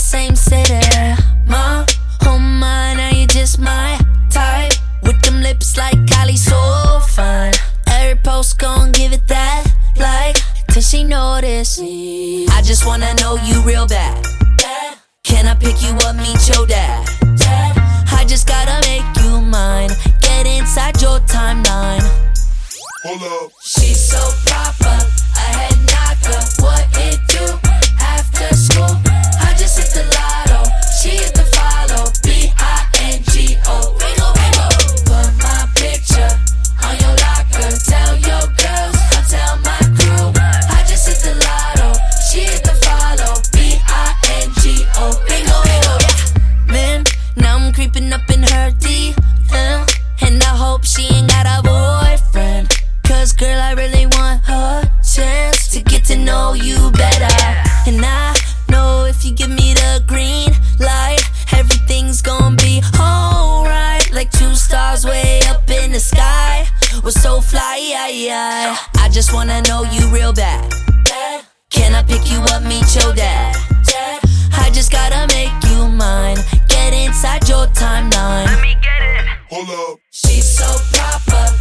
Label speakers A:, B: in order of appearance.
A: same city. My home, oh My, now you just my type. With them lips like Kylie, so fine. Every post gon' give it that like till she notice. I just wanna know you real bad. Can I pick you up, meet your dad? I just gotta make you mine. Get inside your timeline.
B: Hold up.
A: She's so. Her DM. And I hope she ain't got a boyfriend. Cause girl, I really want a chance to get to know you better. And I know if you give me the green light, everything's gonna be alright. Like two stars way up in the sky. We're so fly. I just wanna know you real bad. Can I pick you up, meet your dad? She's so proper.